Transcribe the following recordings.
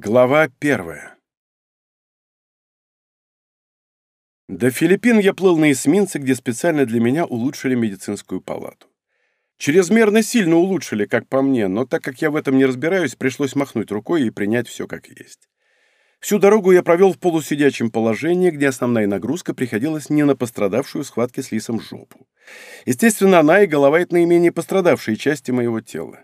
Глава первая До Филиппин я плыл на эсминце, где специально для меня улучшили медицинскую палату. Чрезмерно сильно улучшили, как по мне, но так как я в этом не разбираюсь, пришлось махнуть рукой и принять все как есть. Всю дорогу я провел в полусидячем положении, где основная нагрузка приходилась не на пострадавшую в схватке с лисом жопу. Естественно, она и голова — это наименее пострадавшие части моего тела.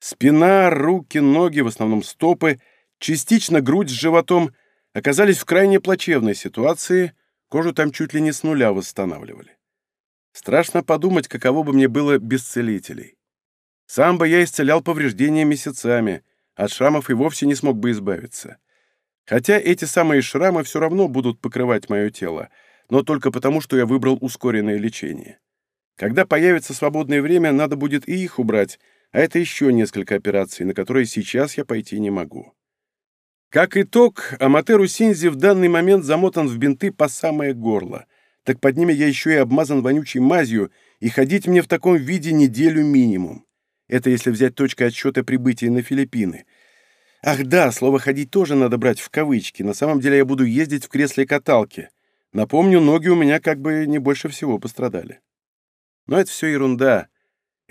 Спина, руки, ноги, в основном стопы — частично грудь с животом, оказались в крайне плачевной ситуации, кожу там чуть ли не с нуля восстанавливали. Страшно подумать, каково бы мне было без целителей. Сам бы я исцелял повреждения месяцами, от шрамов и вовсе не смог бы избавиться. Хотя эти самые шрамы все равно будут покрывать мое тело, но только потому, что я выбрал ускоренное лечение. Когда появится свободное время, надо будет и их убрать, а это еще несколько операций, на которые сейчас я пойти не могу. Как итог, Аматеру Синзи в данный момент замотан в бинты по самое горло. Так под ними я еще и обмазан вонючей мазью, и ходить мне в таком виде неделю минимум. Это если взять точкой отсчета прибытия на Филиппины. Ах да, слово «ходить» тоже надо брать в кавычки. На самом деле я буду ездить в кресле-каталке. Напомню, ноги у меня как бы не больше всего пострадали. Но это все ерунда.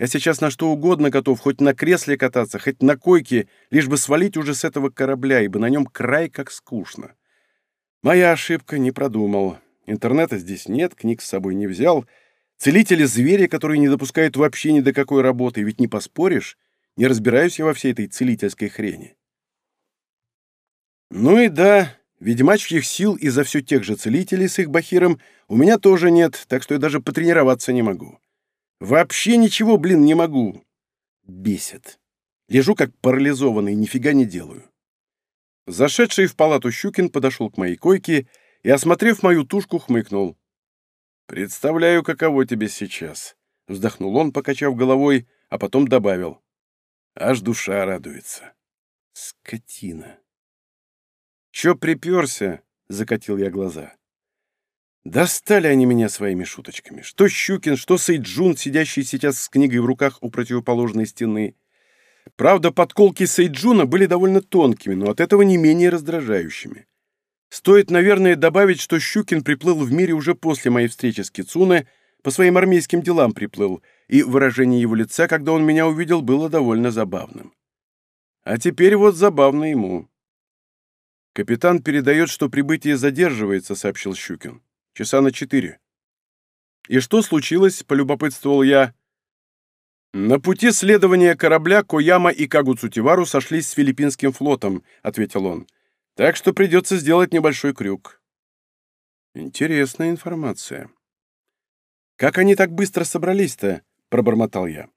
Я сейчас на что угодно готов, хоть на кресле кататься, хоть на койке, лишь бы свалить уже с этого корабля, ибо на нем край как скучно. Моя ошибка, не продумал. Интернета здесь нет, книг с собой не взял. Целители — звери, которые не допускают вообще ни до какой работы, ведь не поспоришь, не разбираюсь я во всей этой целительской хрени. Ну и да, ведьмачьих сил из-за все тех же целителей с их бахиром у меня тоже нет, так что я даже потренироваться не могу. Вообще ничего, блин, не могу. Бесит. Лежу как парализованный, нифига не делаю. Зашедший в палату Щукин подошел к моей койке и, осмотрев мою тушку, хмыкнул. «Представляю, каково тебе сейчас», — вздохнул он, покачав головой, а потом добавил. «Аж душа радуется». «Скотина». «Чё приперся?» — закатил я глаза. Достали они меня своими шуточками. Что Щукин, что Сейджун, сидящий сейчас с книгой в руках у противоположной стены. Правда, подколки Сейджуна были довольно тонкими, но от этого не менее раздражающими. Стоит, наверное, добавить, что Щукин приплыл в мире уже после моей встречи с Кицуне, по своим армейским делам приплыл, и выражение его лица, когда он меня увидел, было довольно забавным. А теперь вот забавно ему. «Капитан передает, что прибытие задерживается», — сообщил Щукин. Часа на четыре. «И что случилось?» — полюбопытствовал я. «На пути следования корабля Кояма и Кагуцутивару сошлись с филиппинским флотом», — ответил он. «Так что придется сделать небольшой крюк». «Интересная информация». «Как они так быстро собрались-то?» — пробормотал я.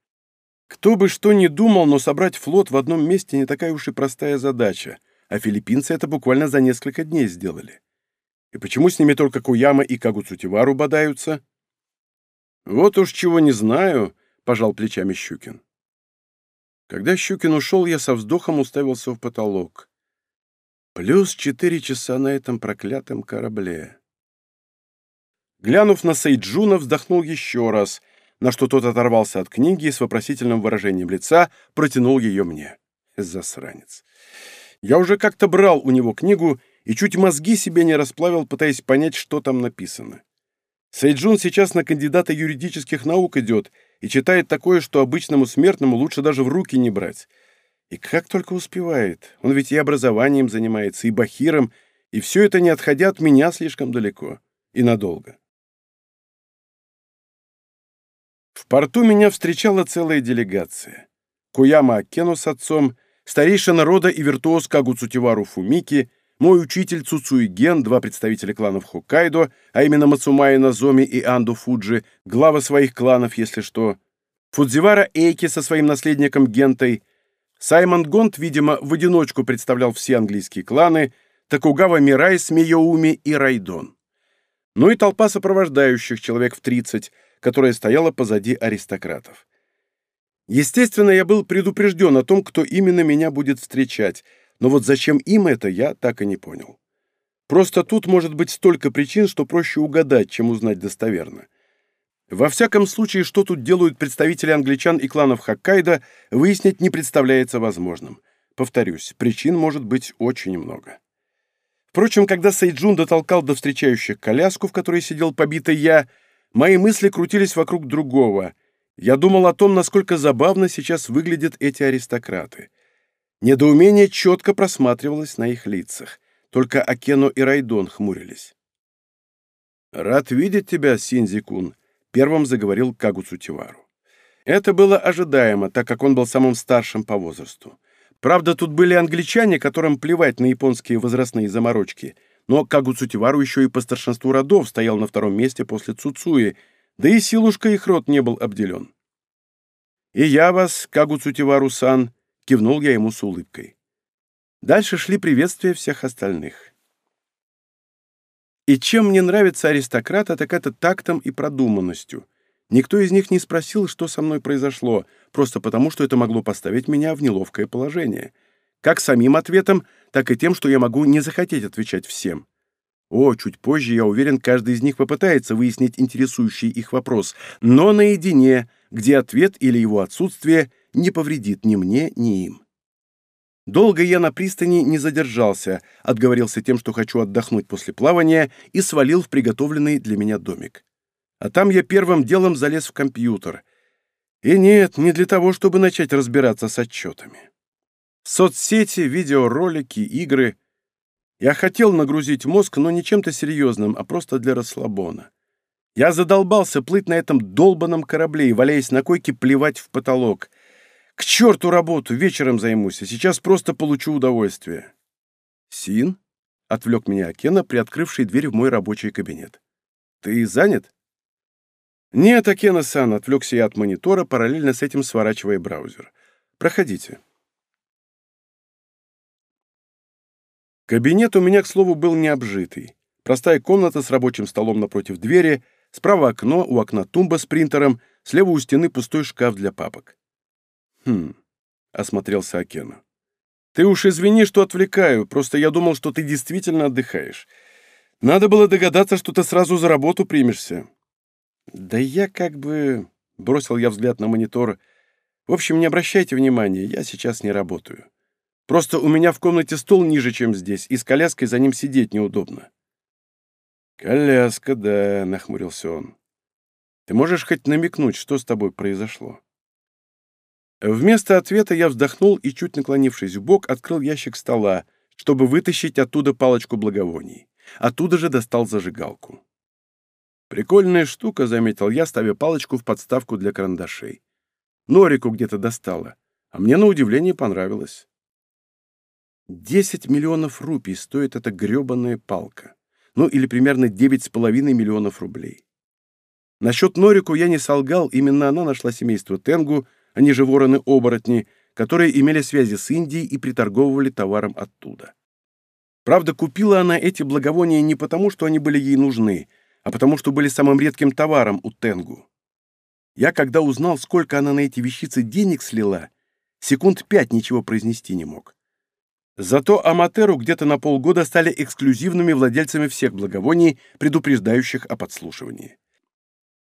«Кто бы что ни думал, но собрать флот в одном месте не такая уж и простая задача, а филиппинцы это буквально за несколько дней сделали. И почему с ними только Куяма и Кагуцутивару бодаются? Вот уж чего не знаю, пожал плечами Щукин. Когда Щукин ушел, я со вздохом уставился в потолок. Плюс четыре часа на этом проклятом корабле. Глянув на Сейджуна, вздохнул еще раз, на что тот оторвался от книги и с вопросительным выражением лица протянул ее мне. Засранец. Я уже как-то брал у него книгу и чуть мозги себе не расплавил, пытаясь понять, что там написано. Сейджун сейчас на кандидата юридических наук идет и читает такое, что обычному смертному лучше даже в руки не брать. И как только успевает. Он ведь и образованием занимается, и бахиром, и все это не отходя от меня слишком далеко и надолго. В порту меня встречала целая делегация. Куяма Акену с отцом, старейшина рода и виртуоз Кагуцутивару Фумики, мой учитель Цуцуи Ген, два представителя кланов Хоккайдо, а именно Мацумай Назоми и Анду Фуджи, главы своих кланов, если что, Фудзивара Эйки со своим наследником Гентой, Саймон Гонт, видимо, в одиночку представлял все английские кланы, Такугава Мирай с Миоуми и Райдон. Ну и толпа сопровождающих, человек в 30, которая стояла позади аристократов. Естественно, я был предупрежден о том, кто именно меня будет встречать — но вот зачем им это, я так и не понял. Просто тут может быть столько причин, что проще угадать, чем узнать достоверно. Во всяком случае, что тут делают представители англичан и кланов Хоккайдо, выяснить не представляется возможным. Повторюсь, причин может быть очень много. Впрочем, когда Сейджун дотолкал до встречающих коляску, в которой сидел побитый я, мои мысли крутились вокруг другого. Я думал о том, насколько забавно сейчас выглядят эти аристократы. Недоумение четко просматривалось на их лицах. Только Акено и Райдон хмурились. «Рад видеть тебя, Синзи-кун», — первым заговорил Кагуцу Тивару. Это было ожидаемо, так как он был самым старшим по возрасту. Правда, тут были англичане, которым плевать на японские возрастные заморочки, но Кагу Цутивару еще и по старшинству родов стоял на втором месте после Цуцуи, да и силушка их род не был обделен. «И я вас, Кагу Цутивару-сан», — кивнул я ему с улыбкой. Дальше шли приветствия всех остальных. И чем мне нравится аристократа, так это тактом и продуманностью — Никто из них не спросил, что со мной произошло, просто потому, что это могло поставить меня в неловкое положение. Как самим ответом, так и тем, что я могу не захотеть отвечать всем. О, чуть позже, я уверен, каждый из них попытается выяснить интересующий их вопрос, но наедине, где ответ или его отсутствие не повредит ни мне, ни им. Долго я на пристани не задержался, отговорился тем, что хочу отдохнуть после плавания, и свалил в приготовленный для меня домик. А там я первым делом залез в компьютер. И нет, не для того, чтобы начать разбираться с отчетами. Соцсети, видеоролики, игры. Я хотел нагрузить мозг, но не чем-то серьезным, а просто для расслабона. Я задолбался плыть на этом долбанном корабле и, валяясь на койке, плевать в потолок. К черту работу, вечером займусь, а сейчас просто получу удовольствие. «Син?» — отвлек меня Акена, приоткрывший дверь в мой рабочий кабинет. «Ты занят?» «Нет, Акена-сан», — отвлекся я от монитора, параллельно с этим сворачивая браузер. «Проходите». Кабинет у меня, к слову, был необжитый. Простая комната с рабочим столом напротив двери, справа окно, у окна тумба с принтером, слева у стены пустой шкаф для папок. «Хм», — осмотрелся Акена. «Ты уж извини, что отвлекаю, просто я думал, что ты действительно отдыхаешь. Надо было догадаться, что ты сразу за работу примешься». «Да я как бы...» — бросил я взгляд на монитор. «В общем, не обращайте внимания, я сейчас не работаю. Просто у меня в комнате стол ниже, чем здесь, и с коляской за ним сидеть неудобно». «Коляска, да», — нахмурился он. «Ты можешь хоть намекнуть, что с тобой произошло?» Вместо ответа я вздохнул и, чуть наклонившись в бок, открыл ящик стола, чтобы вытащить оттуда палочку благовоний. Оттуда же достал зажигалку. Прикольная штука, заметил я, ставя палочку в подставку для карандашей. Норику где-то достала, а мне на удивление понравилось. Десять миллионов рупий стоит эта грёбаная палка. Ну, или примерно девять с половиной миллионов рублей. Насчет Норику я не солгал, именно она нашла семейство Тенгу, они же вороны-оборотни, которые имели связи с Индией и приторговывали товаром оттуда. Правда, купила она эти благовония не потому, что они были ей нужны, а потому что были самым редким товаром у Тенгу. Я, когда узнал, сколько она на эти вещицы денег слила, секунд пять ничего произнести не мог. Зато Аматеру где-то на полгода стали эксклюзивными владельцами всех благовоний, предупреждающих о подслушивании.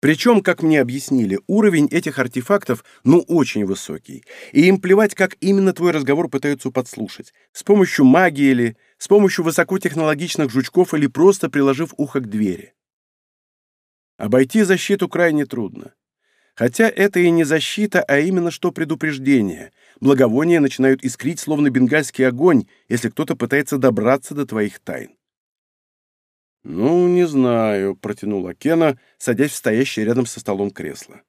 Причем, как мне объяснили, уровень этих артефактов ну очень высокий, и им плевать, как именно твой разговор пытаются подслушать, с помощью магии или с помощью высокотехнологичных жучков или просто приложив ухо к двери. Обойти защиту крайне трудно. Хотя это и не защита, а именно что предупреждение. Благовония начинают искрить, словно бенгальский огонь, если кто-то пытается добраться до твоих тайн. «Ну, не знаю», — протянула Кена, садясь в стоящее рядом со столом кресло.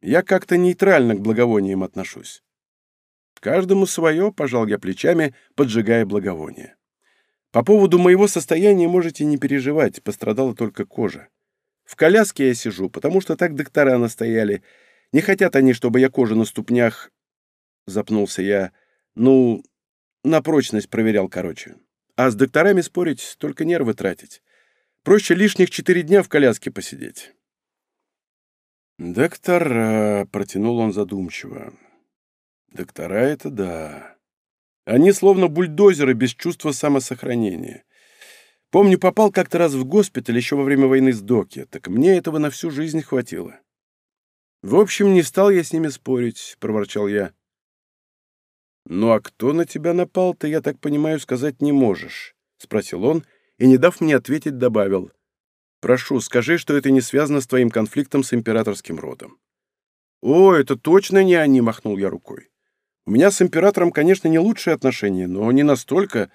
«Я как-то нейтрально к благовониям отношусь». «Каждому свое», — пожал я плечами, поджигая благовоние. «По поводу моего состояния можете не переживать, пострадала только кожа. В коляске я сижу, потому что так доктора настояли. Не хотят они, чтобы я кожу на ступнях... Запнулся я. Ну, на прочность проверял, короче. А с докторами спорить, только нервы тратить. Проще лишних четыре дня в коляске посидеть. «Доктора», — протянул он задумчиво. «Доктора — это да. Они словно бульдозеры без чувства самосохранения. Помню, попал как-то раз в госпиталь еще во время войны с Доки, так мне этого на всю жизнь хватило. В общем, не стал я с ними спорить, проворчал я. «Ну а кто на тебя напал, ты, я так понимаю, сказать не можешь?» — спросил он, и, не дав мне ответить, добавил. «Прошу, скажи, что это не связано с твоим конфликтом с императорским родом». «О, это точно не они!» — махнул я рукой. «У меня с императором, конечно, не лучшие отношения, но не настолько.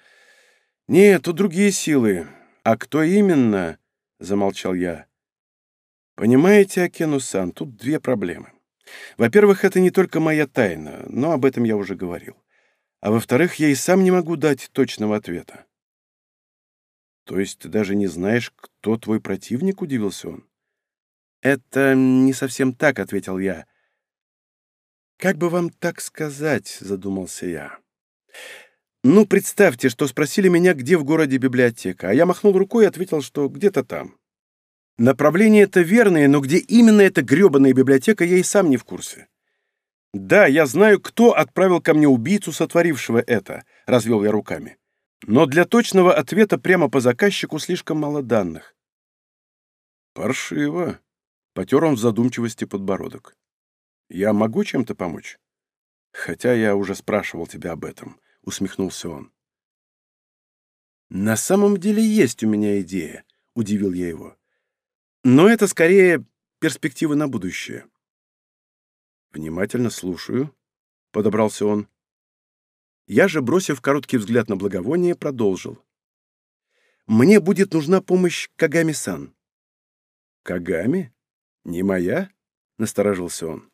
Нет, тут другие силы. А кто именно?» — замолчал я. «Понимаете, Акену-сан, тут две проблемы. Во-первых, это не только моя тайна, но об этом я уже говорил. А во-вторых, я и сам не могу дать точного ответа. То есть ты даже не знаешь, кто твой противник, удивился он. Это не совсем так, ответил я. Как бы вам так сказать, задумался я. Ну, представьте, что спросили меня, где в городе библиотека, а я махнул рукой и ответил, что где-то там. Направление это верное, но где именно эта грёбаная библиотека, я и сам не в курсе. Да, я знаю, кто отправил ко мне убийцу, сотворившего это, развел я руками. Но для точного ответа прямо по заказчику слишком мало данных. Паршиво, потер он в задумчивости подбородок. Я могу чем-то помочь? Хотя я уже спрашивал тебя об этом, усмехнулся он. На самом деле есть у меня идея, удивил я его. Но это скорее перспективы на будущее. Внимательно слушаю, подобрался он. Я же, бросив короткий взгляд на благовоние, продолжил. Мне будет нужна помощь Кагами-сан. Кагами? Не моя? Насторожился он.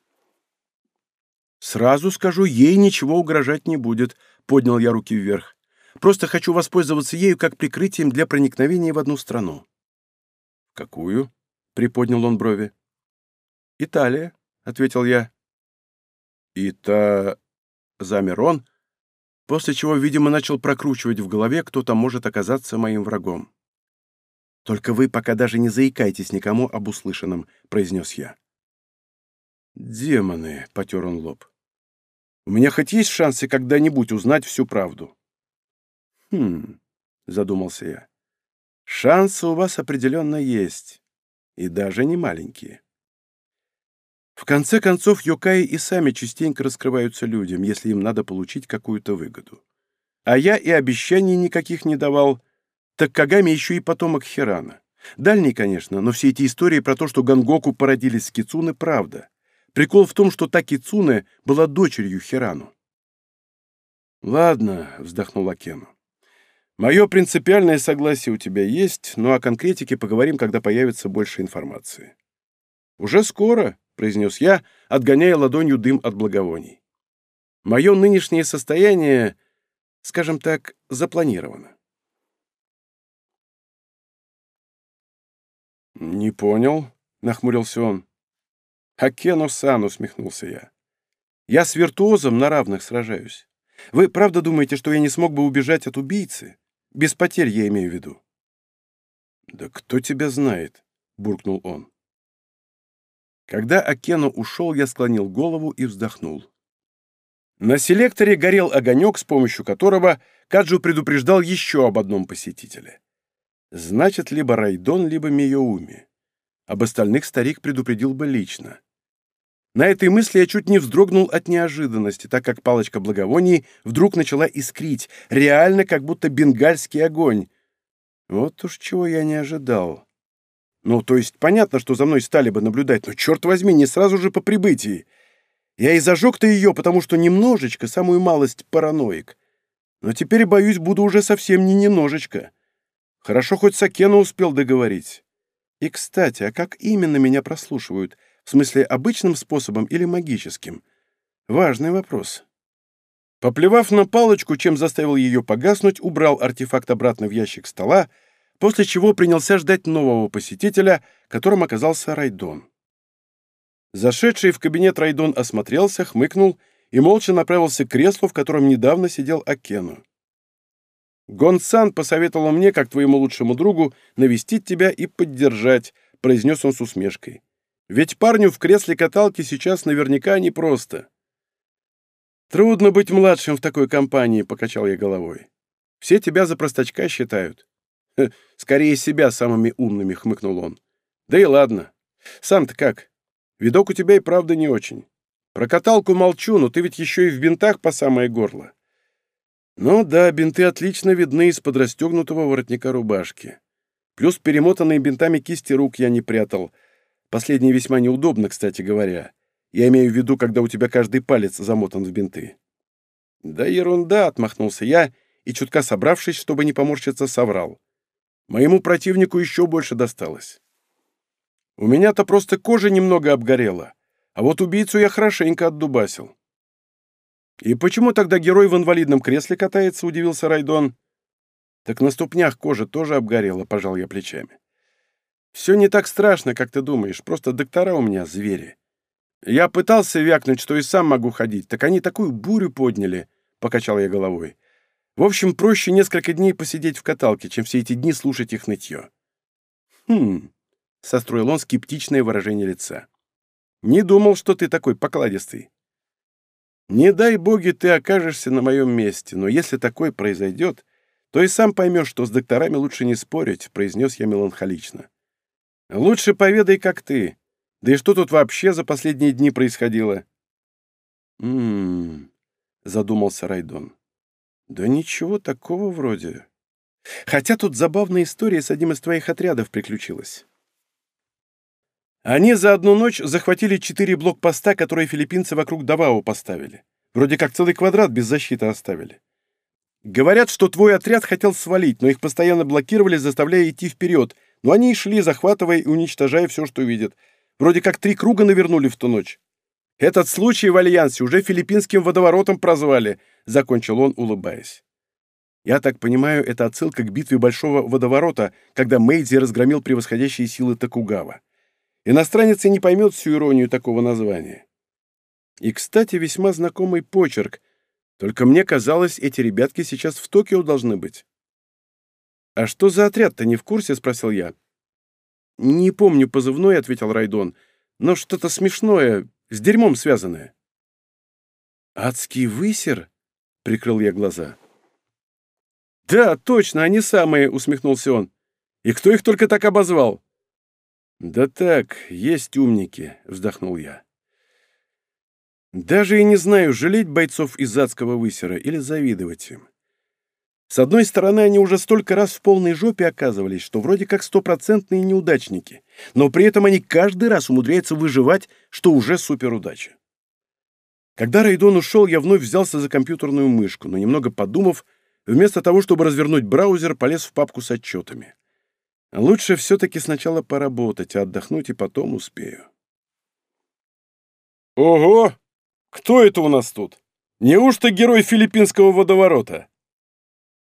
Сразу скажу, ей ничего угрожать не будет, поднял я руки вверх. Просто хочу воспользоваться ею как прикрытием для проникновения в одну страну. «Какую?» — приподнял он брови. «Италия», — ответил я. «Ита...» — замер он, после чего, видимо, начал прокручивать в голове, кто там может оказаться моим врагом. «Только вы пока даже не заикайтесь никому об услышанном», — произнес я. «Демоны», — потер он лоб. «У меня хоть есть шансы когда-нибудь узнать всю правду?» «Хм», — задумался я. Шансы у вас определенно есть. И даже не маленькие. В конце концов, Йокаи и сами частенько раскрываются людям, если им надо получить какую-то выгоду. А я и обещаний никаких не давал, так Кагами еще и потомок Хирана. Дальний, конечно, но все эти истории про то, что Гангоку породились с Кицуны, правда. Прикол в том, что та Кицуне была дочерью Хирану. «Ладно», — вздохнул Акену. Мое принципиальное согласие у тебя есть, но о конкретике поговорим, когда появится больше информации. Уже скоро, произнес я, отгоняя ладонью дым от благовоний. Мое нынешнее состояние, скажем так, запланировано. «Не понял», — нахмурился он. «Хакену-сан», — усмехнулся я. «Я с виртуозом на равных сражаюсь. Вы правда думаете, что я не смог бы убежать от убийцы? Без потерь я имею в виду. «Да кто тебя знает?» — буркнул он. Когда Акену ушел, я склонил голову и вздохнул. На селекторе горел огонек, с помощью которого Каджу предупреждал еще об одном посетителе. Значит, либо Райдон, либо Миоуми. Об остальных старик предупредил бы лично. На этой мысли я чуть не вздрогнул от неожиданности, так как палочка благовоний вдруг начала искрить, реально как будто бенгальский огонь. Вот уж чего я не ожидал. Ну, то есть понятно, что за мной стали бы наблюдать, но, черт возьми, не сразу же по прибытии. Я и зажег-то ее, потому что немножечко, самую малость, параноик. Но теперь, боюсь, буду уже совсем не немножечко. Хорошо, хоть Сакена успел договорить. И, кстати, а как именно меня прослушивают — в смысле, обычным способом или магическим? Важный вопрос. Поплевав на палочку, чем заставил ее погаснуть, убрал артефакт обратно в ящик стола, после чего принялся ждать нового посетителя, которым оказался Райдон. Зашедший в кабинет Райдон осмотрелся, хмыкнул и молча направился к креслу, в котором недавно сидел Акену. «Гонсан посоветовал мне, как твоему лучшему другу, навестить тебя и поддержать», — произнес он с усмешкой. Ведь парню в кресле каталки сейчас наверняка непросто. «Трудно быть младшим в такой компании», — покачал я головой. «Все тебя за простачка считают». «Скорее себя самыми умными», — хмыкнул он. «Да и ладно. Сам-то как? Видок у тебя и правда не очень. Про каталку молчу, но ты ведь еще и в бинтах по самое горло. Ну да, бинты отлично видны из-под расстегнутого воротника рубашки. Плюс перемотанные бинтами кисти рук я не прятал. Последнее весьма неудобно, кстати говоря. Я имею в виду, когда у тебя каждый палец замотан в бинты. Да ерунда, отмахнулся я и, чутка собравшись, чтобы не поморщиться, соврал. Моему противнику еще больше досталось. У меня-то просто кожа немного обгорела, а вот убийцу я хорошенько отдубасил. «И почему тогда герой в инвалидном кресле катается?» — удивился Райдон. «Так на ступнях кожа тоже обгорела», — пожал я плечами. «Все не так страшно, как ты думаешь, просто доктора у меня звери. Я пытался вякнуть, что и сам могу ходить, так они такую бурю подняли», — покачал я головой. «В общем, проще несколько дней посидеть в каталке, чем все эти дни слушать их нытье». «Хм», — состроил он скептичное выражение лица. «Не думал, что ты такой покладистый». Не дай боги, ты окажешься на моем месте, но если такое произойдет, то и сам поймешь, что с докторами лучше не спорить», — произнес я меланхолично. «Лучше поведай, как ты. Да и что тут вообще за последние дни происходило?» «М-м-м», задумался Райдон. «Да ничего такого вроде. Хотя тут забавная история с одним из твоих отрядов приключилась». Они за одну ночь захватили четыре блокпоста, которые филиппинцы вокруг Давао поставили. Вроде как целый квадрат без защиты оставили. Говорят, что твой отряд хотел свалить, но их постоянно блокировали, заставляя идти вперед. Но они и шли, захватывая и уничтожая все, что видят. Вроде как три круга навернули в ту ночь. Этот случай в Альянсе уже филиппинским водоворотом прозвали, закончил он, улыбаясь. Я так понимаю, это отсылка к битве Большого водоворота, когда Мэйдзи разгромил превосходящие силы Токугава. Иностранец и не поймет всю иронию такого названия. И, кстати, весьма знакомый почерк, только мне казалось, эти ребятки сейчас в Токио должны быть. «А что за отряд-то, не в курсе?» — спросил я. «Не помню позывной», — ответил Райдон, — «но что-то смешное, с дерьмом связанное». «Адский высер?» — прикрыл я глаза. «Да, точно, они самые», — усмехнулся он. «И кто их только так обозвал?» «Да так, есть умники», — вздохнул я. «Даже и не знаю, жалеть бойцов из адского высера или завидовать им. С одной стороны, они уже столько раз в полной жопе оказывались, что вроде как стопроцентные неудачники, но при этом они каждый раз умудряются выживать, что уже суперудача. Когда Райдон ушел, я вновь взялся за компьютерную мышку, но немного подумав, вместо того, чтобы развернуть браузер, полез в папку с отчетами. Лучше все-таки сначала поработать, а отдохнуть и потом успею. «Ого! Кто это у нас тут? Неужто герой филиппинского водоворота?»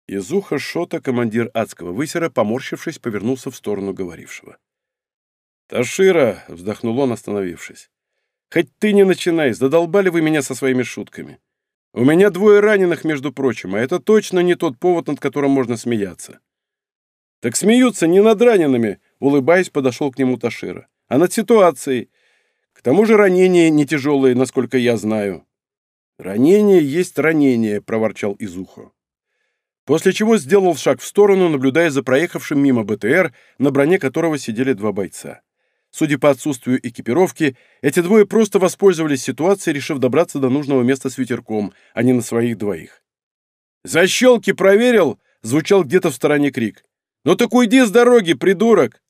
Из уха Шота командир адского высера, поморщившись, повернулся в сторону говорившего. «Ташира!» — вздохнул он, остановившись. «Хоть ты не начинай, задолбали вы меня со своими шутками. У меня двое раненых, между прочим, а это точно не тот повод, над которым можно смеяться. «Так смеются не над ранеными», — улыбаясь, подошел к нему Ташира, «а над ситуацией. К тому же ранения не тяжелые, насколько я знаю». «Ранение есть ранение», — проворчал Изухо. После чего сделал шаг в сторону, наблюдая за проехавшим мимо БТР, на броне которого сидели два бойца. Судя по отсутствию экипировки, эти двое просто воспользовались ситуацией, решив добраться до нужного места с ветерком, а не на своих двоих. «Защелки проверил!» — звучал где-то в стороне крик. «Ну так уйди с дороги, придурок!»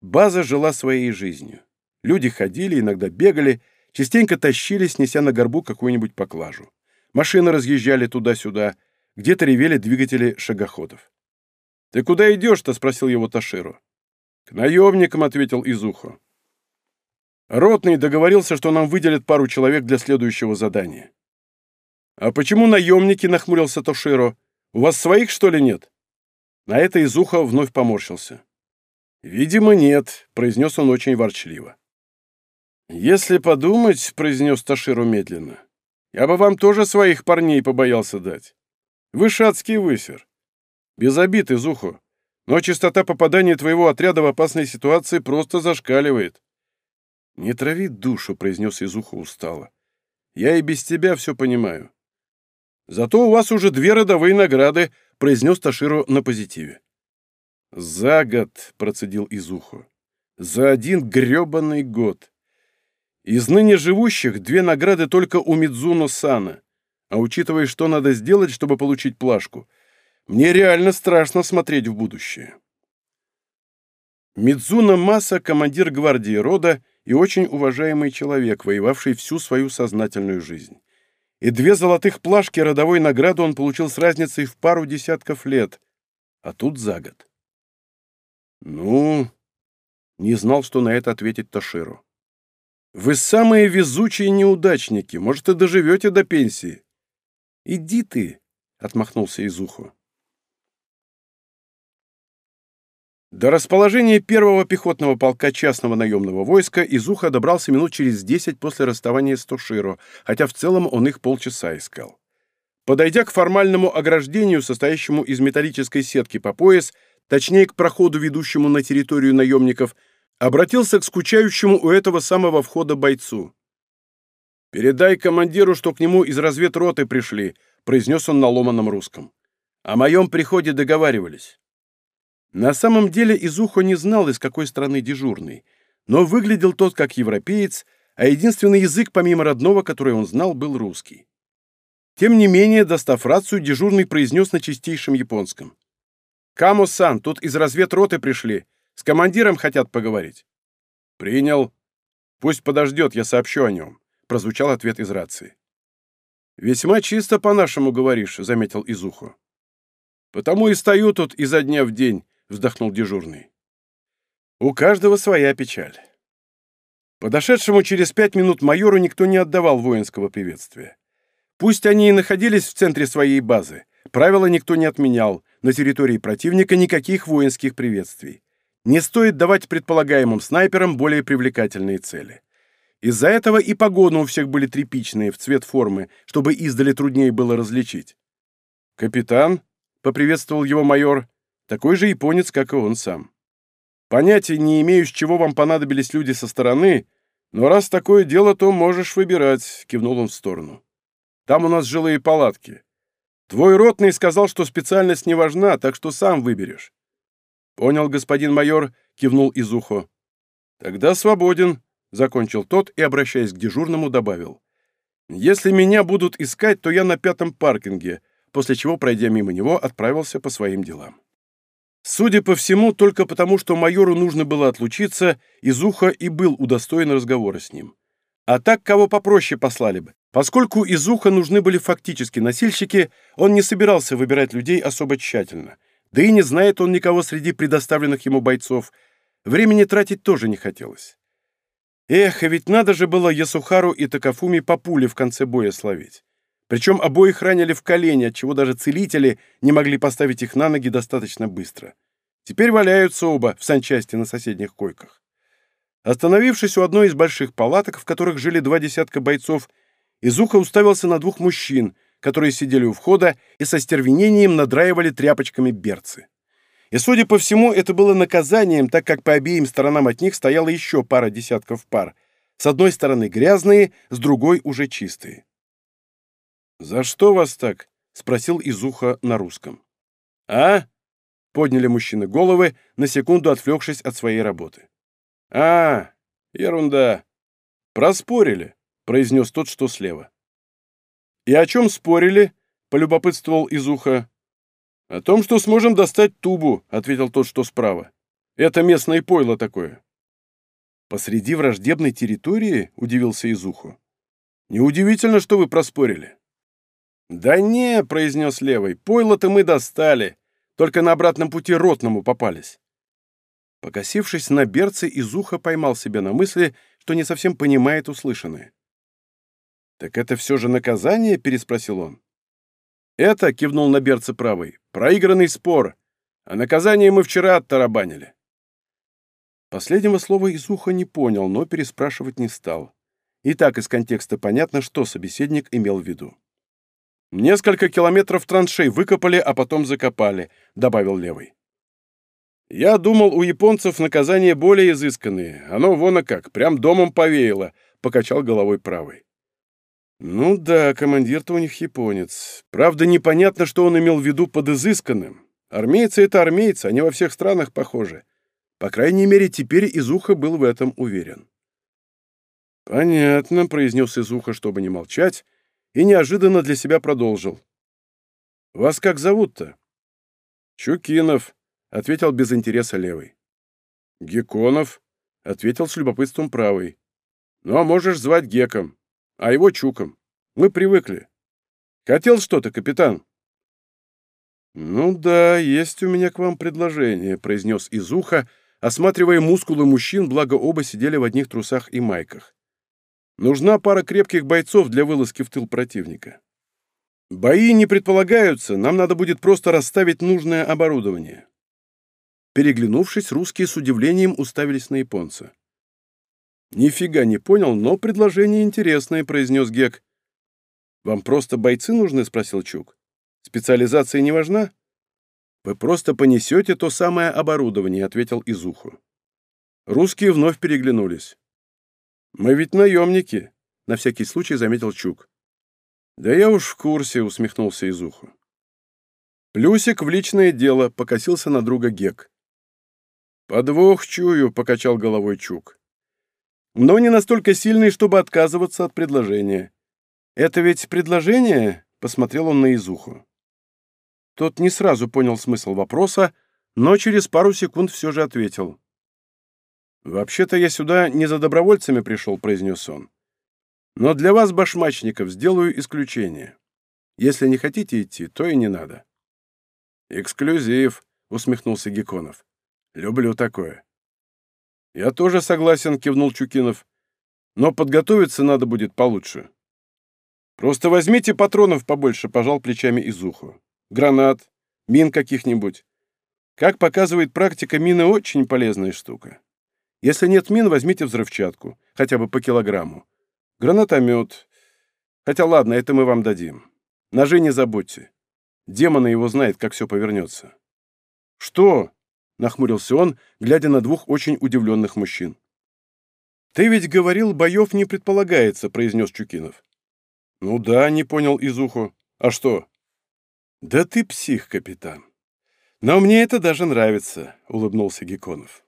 База жила своей жизнью. Люди ходили, иногда бегали, частенько тащились, неся на горбу какую-нибудь поклажу. Машины разъезжали туда-сюда, где-то ревели двигатели шагоходов. «Ты куда идешь-то?» — спросил его Таширу. «К наемникам», — ответил Изухо. Ротный договорился, что нам выделят пару человек для следующего задания. «А почему наемники?» — нахмурился Тоширо. «У вас своих, что ли, нет?» На это из уха вновь поморщился. «Видимо, нет», — произнес он очень ворчливо. «Если подумать», — произнес Таширу медленно, — «я бы вам тоже своих парней побоялся дать. Вы шацкий высер. Без обид, из уху, но частота попадания твоего отряда в опасной ситуации просто зашкаливает». «Не трави душу», — произнес Изуха устало. «Я и без тебя все понимаю. Зато у вас уже две родовые награды, — произнес Таширо на позитиве. «За год», — процедил Изуху. «За один грёбаный год. Из ныне живущих две награды только у Мидзуно Сана. А учитывая, что надо сделать, чтобы получить плашку, мне реально страшно смотреть в будущее. Мидзуна Маса — командир гвардии рода и очень уважаемый человек, воевавший всю свою сознательную жизнь. И две золотых плашки родовой награды он получил с разницей в пару десятков лет, а тут за год. Ну, не знал, что на это ответить Тоширу. Вы самые везучие неудачники, может, и доживете до пенсии. Иди ты, — отмахнулся Изуху. До расположения первого пехотного полка частного наемного войска Изуха добрался минут через десять после расставания с Тоширо, хотя в целом он их полчаса искал. Подойдя к формальному ограждению, состоящему из металлической сетки по пояс, точнее к проходу, ведущему на территорию наемников, обратился к скучающему у этого самого входа бойцу. «Передай командиру, что к нему из разведроты пришли», — произнес он на ломаном русском. «О моем приходе договаривались». На самом деле Изухо не знал, из какой страны дежурный, но выглядел тот как европеец, а единственный язык, помимо родного, который он знал, был русский. Тем не менее, достав рацию, дежурный произнес на чистейшем японском. «Камо-сан, тут из разведроты пришли. С командиром хотят поговорить». «Принял. Пусть подождет, я сообщу о нем», — прозвучал ответ из рации. «Весьма чисто по-нашему говоришь», — заметил Изухо. «Потому и стою тут изо дня в день, — вздохнул дежурный. «У каждого своя печаль». Подошедшему через пять минут майору никто не отдавал воинского приветствия. Пусть они и находились в центре своей базы, правила никто не отменял, на территории противника никаких воинских приветствий. Не стоит давать предполагаемым снайперам более привлекательные цели. Из-за этого и погоны у всех были тряпичные, в цвет формы, чтобы издали труднее было различить. «Капитан», — поприветствовал его майор, такой же японец, как и он сам. Понятия не имею, с чего вам понадобились люди со стороны, но раз такое дело, то можешь выбирать», — кивнул он в сторону. «Там у нас жилые палатки. Твой ротный сказал, что специальность не важна, так что сам выберешь». «Понял, господин майор», — кивнул Изухо. «Тогда свободен», — закончил тот и, обращаясь к дежурному, добавил. «Если меня будут искать, то я на пятом паркинге», после чего, пройдя мимо него, отправился по своим делам. Судя по всему, только потому, что майору нужно было отлучиться, Изуха и был удостоен разговора с ним. А так кого попроще послали бы. Поскольку Изуха нужны были фактически носильщики, он не собирался выбирать людей особо тщательно. Да и не знает он никого среди предоставленных ему бойцов. Времени тратить тоже не хотелось. Эх, а ведь надо же было Ясухару и Такафуми по пуле в конце боя словить. Причем обоих ранили в колени, отчего даже целители не могли поставить их на ноги достаточно быстро. Теперь валяются оба в санчасти на соседних койках. Остановившись у одной из больших палаток, в которых жили два десятка бойцов, Изуха уставился на двух мужчин, которые сидели у входа и со стервенением надраивали тряпочками берцы. И, судя по всему, это было наказанием, так как по обеим сторонам от них стояла еще пара десятков пар. С одной стороны грязные, с другой уже чистые. «За что вас так?» — спросил Изуха на русском. «А?» — подняли мужчины головы, на секунду отвлекшись от своей работы. «А, ерунда. Проспорили», — произнес тот, что слева. «И о чем спорили?» — полюбопытствовал Изуха. «О том, что сможем достать тубу», — ответил тот, что справа. «Это местное пойло такое». «Посреди враждебной территории?» — удивился Изуху. «Неудивительно, что вы проспорили». «Да не», — произнес левый, — «пойло-то мы достали, только на обратном пути ротному попались». Покосившись на берцы, Изуха поймал себя на мысли, что не совсем понимает услышанное. «Так это все же наказание?» — переспросил он. «Это», — кивнул на берцы правый, — «проигранный спор, а наказание мы вчера оттарабанили». Последнего слова Изуха не понял, но переспрашивать не стал. И так из контекста понятно, что собеседник имел в виду. «Несколько километров траншей выкопали, а потом закопали», — добавил левый. «Я думал, у японцев наказания более изысканные. Оно вон и как, прям домом повеяло», — покачал головой правый. «Ну да, командир-то у них японец. Правда, непонятно, что он имел в виду под изысканным. Армейцы — это армейцы, они во всех странах похожи. По крайней мере, теперь Изуха был в этом уверен. «Понятно», — произнес из уха, чтобы не молчать, и неожиданно для себя продолжил. «Вас как зовут-то?» «Чукинов», — ответил без интереса левый. «Геконов», — ответил с любопытством правый. «Ну, а можешь звать Геком, а его Чуком. Мы привыкли. Хотел что-то, капитан?» «Ну да, есть у меня к вам предложение», — произнес из уха, осматривая мускулы мужчин, благо оба сидели в одних трусах и майках. Нужна пара крепких бойцов для вылазки в тыл противника. Бои не предполагаются, нам надо будет просто расставить нужное оборудование. Переглянувшись, русские с удивлением уставились на японца. «Нифига не понял, но предложение интересное», — произнес Гек. «Вам просто бойцы нужны?» — спросил Чук. «Специализация не важна?» «Вы просто понесете то самое оборудование», — ответил Изуху. Русские вновь переглянулись. «Мы ведь наемники», — на всякий случай заметил Чук. «Да я уж в курсе», — усмехнулся Изуху. Плюсик в личное дело покосился на друга Гек. «Подвох чую», — покачал головой Чук. «Но не настолько сильный, чтобы отказываться от предложения. Это ведь предложение?» — посмотрел он на Изуху. Тот не сразу понял смысл вопроса, но через пару секунд все же ответил. «Вообще-то я сюда не за добровольцами пришел», — произнес он. «Но для вас, башмачников, сделаю исключение. Если не хотите идти, то и не надо». «Эксклюзив», — усмехнулся Геконов. «Люблю такое». «Я тоже согласен», — кивнул Чукинов. «Но подготовиться надо будет получше». «Просто возьмите патронов побольше», — пожал плечами из уху. «Гранат, мин каких-нибудь. Как показывает практика, мины очень полезная штука. Если нет мин, возьмите взрывчатку, хотя бы по килограмму. Гранатомет. Хотя ладно, это мы вам дадим. Ножи не забудьте. Демона его знает, как все повернется. Что? Нахмурился он, глядя на двух очень удивленных мужчин. «Ты ведь говорил, боев не предполагается», — произнес Чукинов. «Ну да», — не понял Изуху. «А что?» «Да ты псих, капитан. Но мне это даже нравится», — улыбнулся Геконов.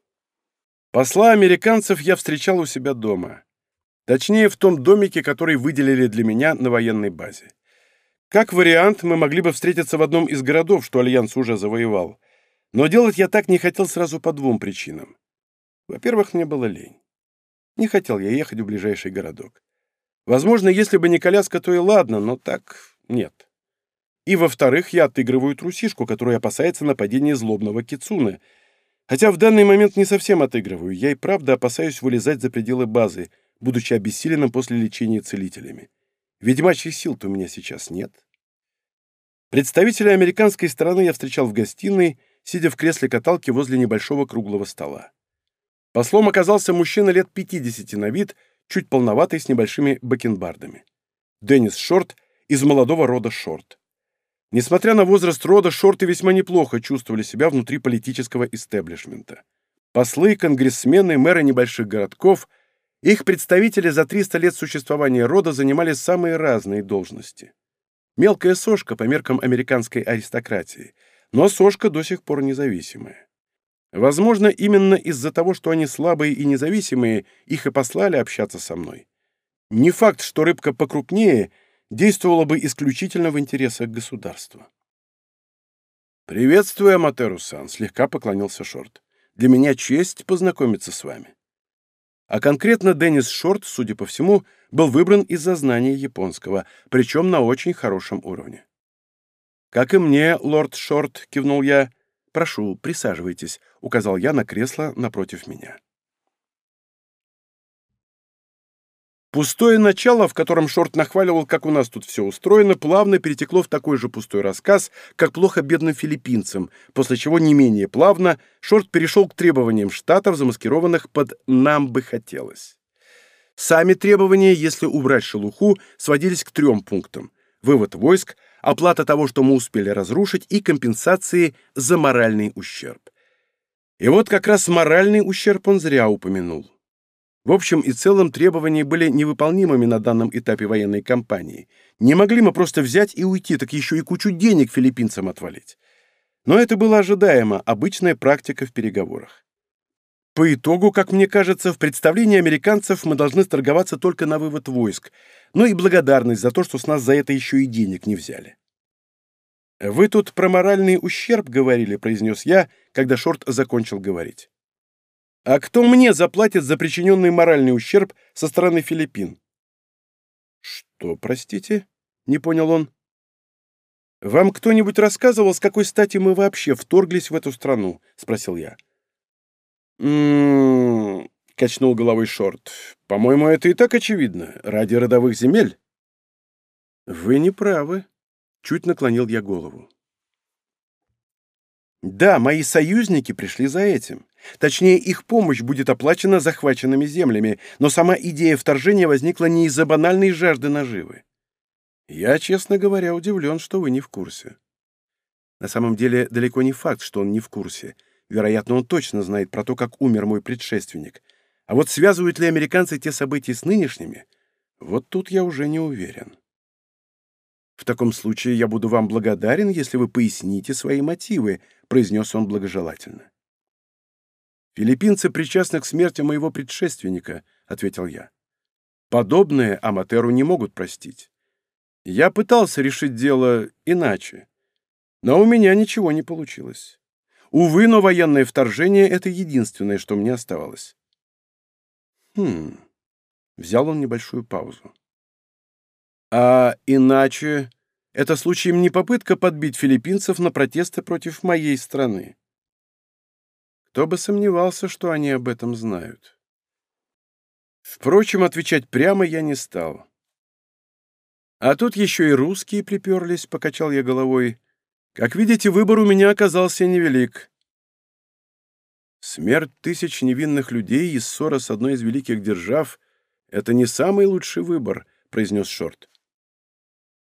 Посла американцев я встречал у себя дома. Точнее, в том домике, который выделили для меня на военной базе. Как вариант, мы могли бы встретиться в одном из городов, что Альянс уже завоевал. Но делать я так не хотел сразу по двум причинам. Во-первых, мне было лень. Не хотел я ехать в ближайший городок. Возможно, если бы не коляска, то и ладно, но так нет. И во-вторых, я отыгрываю трусишку, которая опасается нападения злобного кицуны — Хотя в данный момент не совсем отыгрываю, я и правда опасаюсь вылезать за пределы базы, будучи обессиленным после лечения целителями. Ведьмачьих сил-то у меня сейчас нет. Представителя американской стороны я встречал в гостиной, сидя в кресле каталки возле небольшого круглого стола. Послом оказался мужчина лет 50 на вид, чуть полноватый, с небольшими бакенбардами. Деннис Шорт из молодого рода Шорт. Несмотря на возраст рода, шорты весьма неплохо чувствовали себя внутри политического истеблишмента. Послы, конгрессмены, мэры небольших городков, их представители за 300 лет существования рода занимали самые разные должности. Мелкая сошка по меркам американской аристократии, но сошка до сих пор независимая. Возможно, именно из-за того, что они слабые и независимые, их и послали общаться со мной. Не факт, что рыбка покрупнее — действовало бы исключительно в интересах государства. «Приветствую, Аматеру-сан», — слегка поклонился Шорт. «Для меня честь познакомиться с вами». А конкретно Деннис Шорт, судя по всему, был выбран из-за знания японского, причем на очень хорошем уровне. «Как и мне, лорд Шорт», — кивнул я. «Прошу, присаживайтесь», — указал я на кресло напротив меня. Пустое начало, в котором Шорт нахваливал, как у нас тут все устроено, плавно перетекло в такой же пустой рассказ, как плохо бедным филиппинцам, после чего не менее плавно Шорт перешел к требованиям штатов, замаскированных под «нам бы хотелось». Сами требования, если убрать шелуху, сводились к трем пунктам. Вывод войск, оплата того, что мы успели разрушить, и компенсации за моральный ущерб. И вот как раз моральный ущерб он зря упомянул. В общем и целом требования были невыполнимыми на данном этапе военной кампании. Не могли мы просто взять и уйти, так еще и кучу денег филиппинцам отвалить. Но это было ожидаемо, обычная практика в переговорах. По итогу, как мне кажется, в представлении американцев мы должны торговаться только на вывод войск, ну и благодарность за то, что с нас за это еще и денег не взяли. «Вы тут про моральный ущерб говорили», — произнес я, когда Шорт закончил говорить. «А кто мне заплатит за причиненный моральный ущерб со стороны Филиппин?» «Что, простите?» — не понял он. «Вам кто-нибудь рассказывал, с какой стати мы вообще вторглись в эту страну?» — спросил я. «М-м-м», качнул головой Шорт. «По-моему, это и так очевидно. Ради родовых земель». «Вы не правы», Чуть наклонил я голову. Да, мои союзники пришли за этим. Точнее, их помощь будет оплачена захваченными землями, но сама идея вторжения возникла не из-за банальной жажды наживы. Я, честно говоря, удивлен, что вы не в курсе. На самом деле, далеко не факт, что он не в курсе. Вероятно, он точно знает про то, как умер мой предшественник. А вот связывают ли американцы те события с нынешними, вот тут я уже не уверен. «В таком случае я буду вам благодарен, если вы поясните свои мотивы», — произнес он благожелательно. «Филиппинцы причастны к смерти моего предшественника», — ответил я. «Подобное Аматеру не могут простить. Я пытался решить дело иначе, но у меня ничего не получилось. Увы, но военное вторжение — это единственное, что мне оставалось». «Хм...» — взял он небольшую паузу. А иначе это случаем не попытка подбить филиппинцев на протесты против моей страны. Кто бы сомневался, что они об этом знают. Впрочем, отвечать прямо я не стал. А тут еще и русские приперлись, покачал я головой. Как видите, выбор у меня оказался невелик. Смерть тысяч невинных людей и ссора с одной из великих держав — это не самый лучший выбор, — произнес Шорт.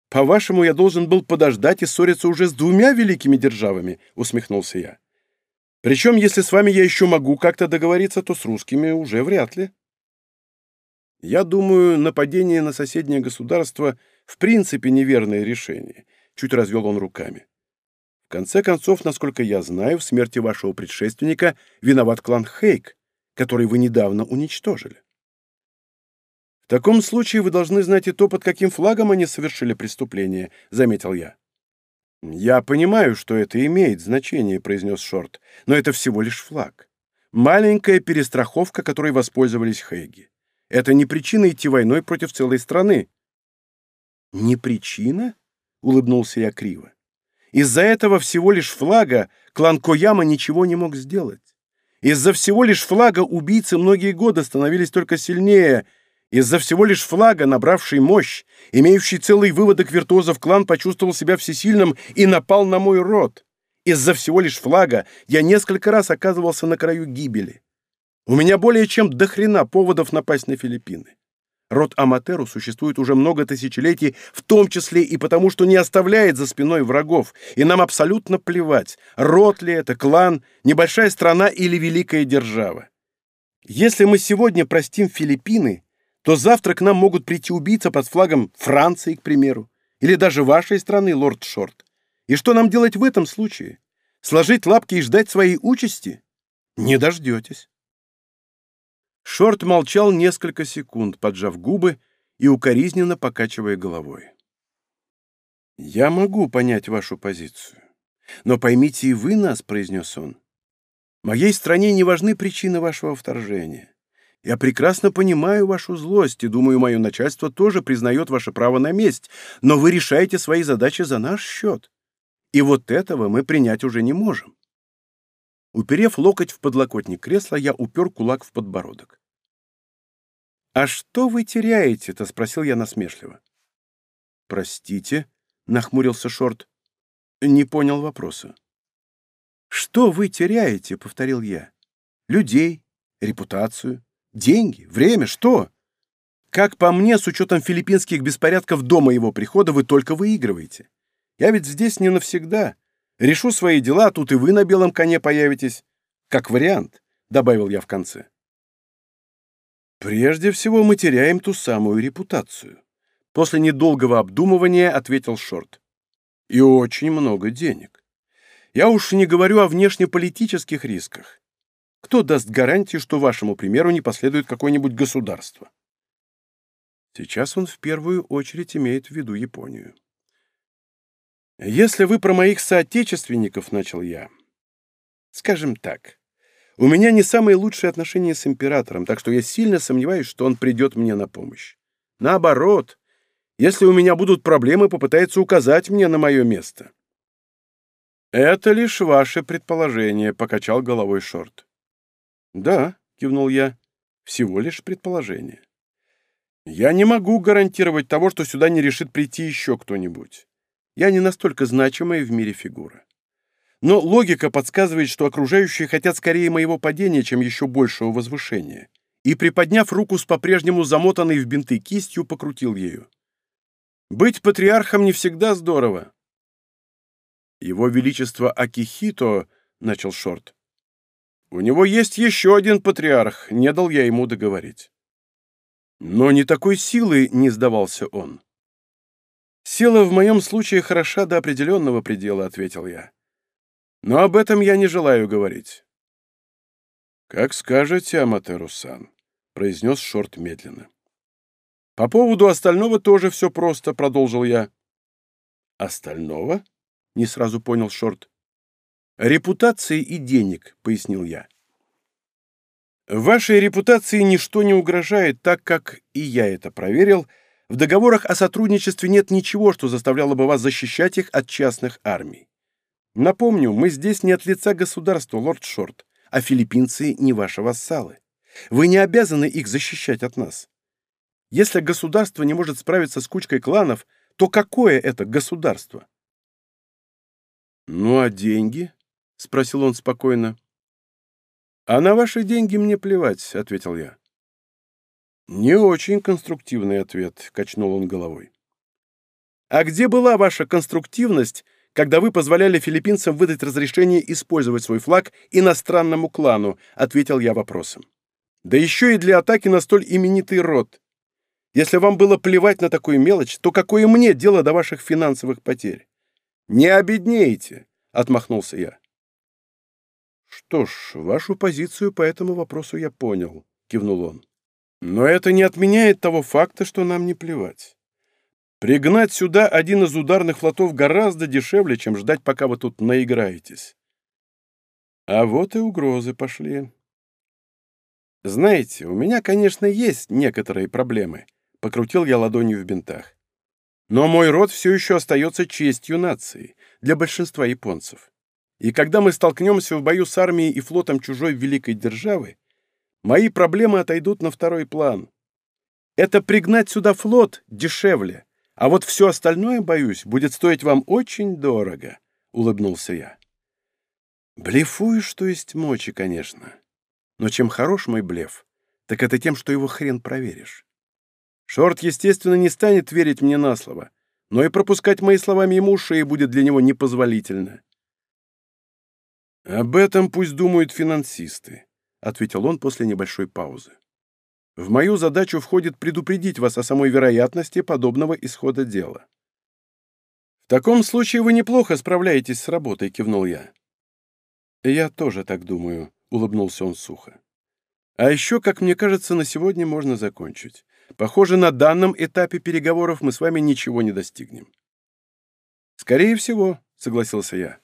«По-вашему, я должен был подождать и ссориться уже с двумя великими державами?» — усмехнулся я. «Причем, если с вами я еще могу как-то договориться, то с русскими уже вряд ли». «Я думаю, нападение на соседнее государство в принципе неверное решение», — чуть развел он руками. «В конце концов, насколько я знаю, в смерти вашего предшественника виноват клан Хейк, который вы недавно уничтожили. «В таком случае вы должны знать и то, под каким флагом они совершили преступление», — заметил я. «Я понимаю, что это имеет значение», — произнес Шорт, «но это всего лишь флаг. Маленькая перестраховка, которой воспользовались Хейги. Это не причина идти войной против целой страны». «Не причина?» — улыбнулся я криво. «Из-за этого всего лишь флага клан Кояма ничего не мог сделать. Из-за всего лишь флага убийцы многие годы становились только сильнее, из-за всего лишь флага, набравший мощь, имеющий целый выводок виртуозов клан почувствовал себя всесильным и напал на мой род. Из-за всего лишь флага я несколько раз оказывался на краю гибели. У меня более чем дохрена поводов напасть на Филиппины. Род Аматеру существует уже много тысячелетий, в том числе и потому, что не оставляет за спиной врагов, и нам абсолютно плевать, род ли это, клан, небольшая страна или великая держава. Если мы сегодня простим Филиппины, то завтра к нам могут прийти убийца под флагом Франции, к примеру, или даже вашей страны, лорд Шорт. И что нам делать в этом случае? Сложить лапки и ждать своей участи? Не дождетесь. Шорт молчал несколько секунд, поджав губы и укоризненно покачивая головой. «Я могу понять вашу позицию. Но поймите и вы нас», — произнес он. «Моей стране не важны причины вашего вторжения. Я прекрасно понимаю вашу злость и думаю, мое начальство тоже признает ваше право на месть, но вы решаете свои задачи за наш счет. И вот этого мы принять уже не можем. Уперев локоть в подлокотник кресла, я упер кулак в подбородок. «А что вы теряете-то?» — спросил я насмешливо. «Простите», — нахмурился Шорт. Не понял вопроса. «Что вы теряете?» — повторил я. «Людей, репутацию, Деньги? Время? Что? Как по мне, с учетом филиппинских беспорядков до моего прихода, вы только выигрываете. Я ведь здесь не навсегда. Решу свои дела, а тут и вы на белом коне появитесь. Как вариант, — добавил я в конце. Прежде всего мы теряем ту самую репутацию. После недолгого обдумывания ответил Шорт. И очень много денег. Я уж не говорю о внешнеполитических рисках. Кто даст гарантии, что вашему примеру не последует какое-нибудь государство? Сейчас он в первую очередь имеет в виду Японию. «Если вы про моих соотечественников», — начал я, — «скажем так, у меня не самые лучшие отношения с императором, так что я сильно сомневаюсь, что он придет мне на помощь. Наоборот, если у меня будут проблемы, попытается указать мне на мое место». «Это лишь ваше предположение», — покачал головой Шорт. «Да», — кивнул я, — «всего лишь предположение. Я не могу гарантировать того, что сюда не решит прийти еще кто-нибудь. Я не настолько значимая в мире фигура. Но логика подсказывает, что окружающие хотят скорее моего падения, чем еще большего возвышения. И, приподняв руку с по-прежнему замотанной в бинты кистью, покрутил ею. Быть патриархом не всегда здорово. Его Величество Акихито, — начал Шорт. У него есть еще один патриарх, не дал я ему договорить. Но не такой силы не сдавался он. «Сила в моем случае хороша до определенного предела», — ответил я. «Но об этом я не желаю говорить». «Как скажете, Аматеру-сан», — произнес Шорт медленно. «По поводу остального тоже все просто», — продолжил я. «Остального?» — не сразу понял Шорт. «Репутации и денег», — пояснил я. «Вашей репутации ничто не угрожает, так как, и я это проверил, — в договорах о сотрудничестве нет ничего, что заставляло бы вас защищать их от частных армий. Напомню, мы здесь не от лица государства, лорд Шорт, а филиппинцы не ваши вассалы. Вы не обязаны их защищать от нас. Если государство не может справиться с кучкой кланов, то какое это государство? «Ну а деньги?» — спросил он спокойно. «А на ваши деньги мне плевать», — ответил я. «Не очень конструктивный ответ», — качнул он головой. «А где была ваша конструктивность, когда вы позволяли филиппинцам выдать разрешение использовать свой флаг иностранному клану?» — ответил я вопросом. «Да еще и для атаки на столь именитый род. Если вам было плевать на такую мелочь, то какое мне дело до ваших финансовых потерь? Не обеднеете!» — отмахнулся я. «Что ж, вашу позицию по этому вопросу я понял», — кивнул он. Но это не отменяет того факта, что нам не плевать. Пригнать сюда один из ударных флотов гораздо дешевле, чем ждать, пока вы тут наиграетесь. А вот и угрозы пошли. Знаете, у меня, конечно, есть некоторые проблемы. Покрутил я ладонью в бинтах. Но мой род все еще остается честью нации для большинства японцев. И когда мы столкнемся в бою с армией и флотом чужой великой державы, мои проблемы отойдут на второй план. Это пригнать сюда флот дешевле, а вот все остальное, боюсь, будет стоить вам очень дорого», — улыбнулся я. Блефую, что есть мочи, конечно. Но чем хорош мой блеф, так это тем, что его хрен проверишь. Шорт, естественно, не станет верить мне на слово, но и пропускать мои слова мимо ушей будет для него непозволительно. Об этом пусть думают финансисты. — ответил он после небольшой паузы. «В мою задачу входит предупредить вас о самой вероятности подобного исхода дела». «В таком случае вы неплохо справляетесь с работой», — кивнул я. «Я тоже так думаю», — улыбнулся он сухо. «А еще, как мне кажется, на сегодня можно закончить. Похоже, на данном этапе переговоров мы с вами ничего не достигнем». «Скорее всего», — согласился я.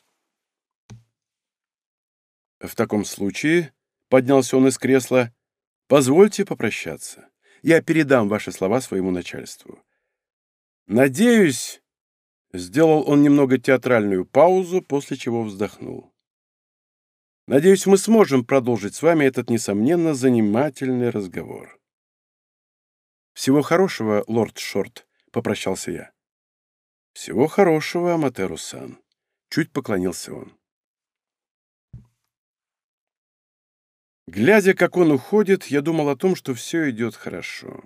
«В таком случае Поднялся он из кресла. «Позвольте попрощаться. Я передам ваши слова своему начальству. Надеюсь...» Сделал он немного театральную паузу, после чего вздохнул. «Надеюсь, мы сможем продолжить с вами этот, несомненно, занимательный разговор». «Всего хорошего, лорд Шорт», — попрощался я. «Всего хорошего, Аматеру-сан», — чуть поклонился он. Глядя, как он уходит, я думал о том, что все идет хорошо.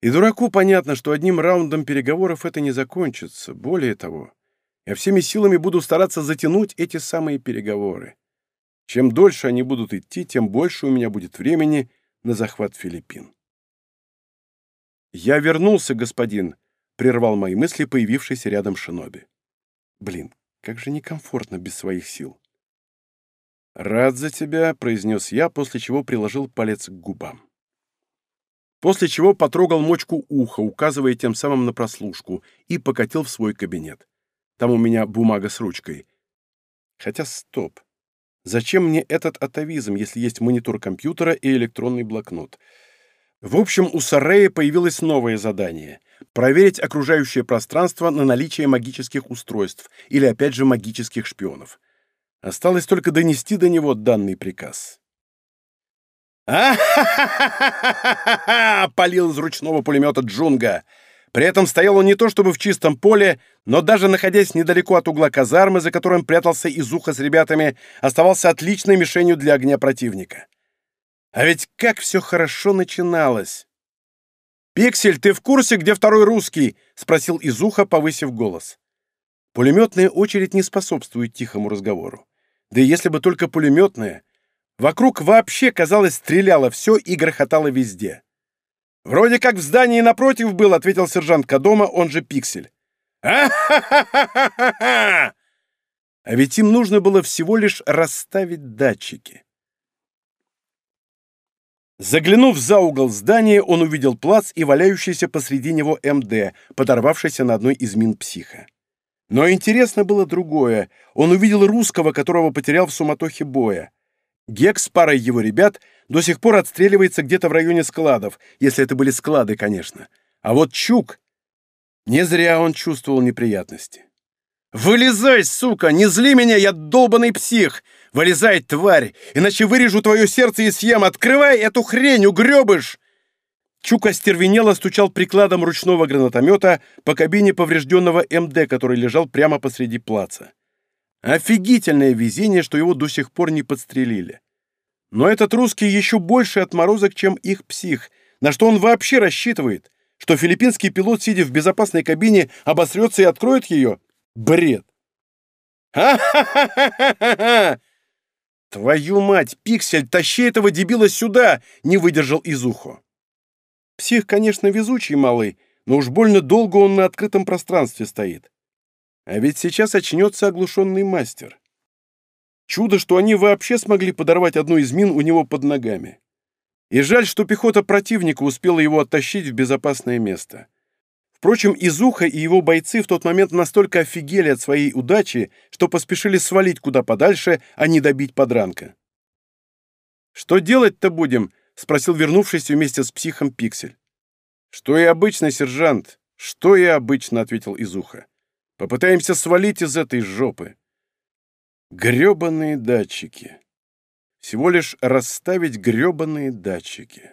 И дураку понятно, что одним раундом переговоров это не закончится. Более того, я всеми силами буду стараться затянуть эти самые переговоры. Чем дольше они будут идти, тем больше у меня будет времени на захват Филиппин. «Я вернулся, господин», — прервал мои мысли появившийся рядом Шиноби. «Блин, как же некомфортно без своих сил». «Рад за тебя», — произнес я, после чего приложил палец к губам. После чего потрогал мочку уха, указывая тем самым на прослушку, и покатил в свой кабинет. Там у меня бумага с ручкой. Хотя стоп. Зачем мне этот атовизм, если есть монитор компьютера и электронный блокнот? В общем, у Сарея появилось новое задание — проверить окружающее пространство на наличие магических устройств или, опять же, магических шпионов. Осталось только донести до него данный приказ. а палил из ручного пулемета Джунга. При этом стоял он не то чтобы в чистом поле, но даже находясь недалеко от угла казармы, за которым прятался Изуха с ребятами, оставался отличной мишенью для огня противника. А ведь как все хорошо начиналось! «Пиксель, ты в курсе, где второй русский?» — спросил Изуха, повысив голос. Пулеметная очередь не способствует тихому разговору. Да и если бы только пулеметная, вокруг вообще, казалось, стреляло все и грохотало везде. «Вроде как в здании напротив был», — ответил сержант Кадома, он же Пиксель. «А-ха-ха-ха-ха-ха!» А ведь им нужно было всего лишь расставить датчики. Заглянув за угол здания, он увидел плац и валяющийся посреди него МД, подорвавшийся на одной из мин психа. Но интересно было другое. Он увидел русского, которого потерял в суматохе боя. Гек с парой его ребят до сих пор отстреливается где-то в районе складов, если это были склады, конечно. А вот Чук... Не зря он чувствовал неприятности. «Вылезай, сука! Не зли меня, я долбанный псих! Вылезай, тварь! Иначе вырежу твое сердце и съем! Открывай эту хрень, угребыш!» Чук остервенело стучал прикладом ручного гранатомета по кабине поврежденного МД, который лежал прямо посреди плаца. Офигительное везение, что его до сих пор не подстрелили. Но этот русский еще больше отморозок, чем их псих. На что он вообще рассчитывает? Что филиппинский пилот, сидя в безопасной кабине, обосрется и откроет ее? Бред! «Ха-ха-ха-ха-ха-ха!» «Твою мать, Пиксель, тащи этого дебила сюда!» — не выдержал Изухо. Псих, конечно, везучий малый, но уж больно долго он на открытом пространстве стоит. А ведь сейчас очнется оглушенный мастер. Чудо, что они вообще смогли подорвать одну из мин у него под ногами. И жаль, что пехота противника успела его оттащить в безопасное место. Впрочем, Изуха и его бойцы в тот момент настолько офигели от своей удачи, что поспешили свалить куда подальше, а не добить подранка. «Что делать-то будем?» — спросил вернувшись вместе с психом Пиксель. «Что и обычно, сержант, что и обычно», — ответил Изуха. Попытаемся свалить из этой жопы. Грёбаные датчики. Всего лишь расставить грёбаные датчики.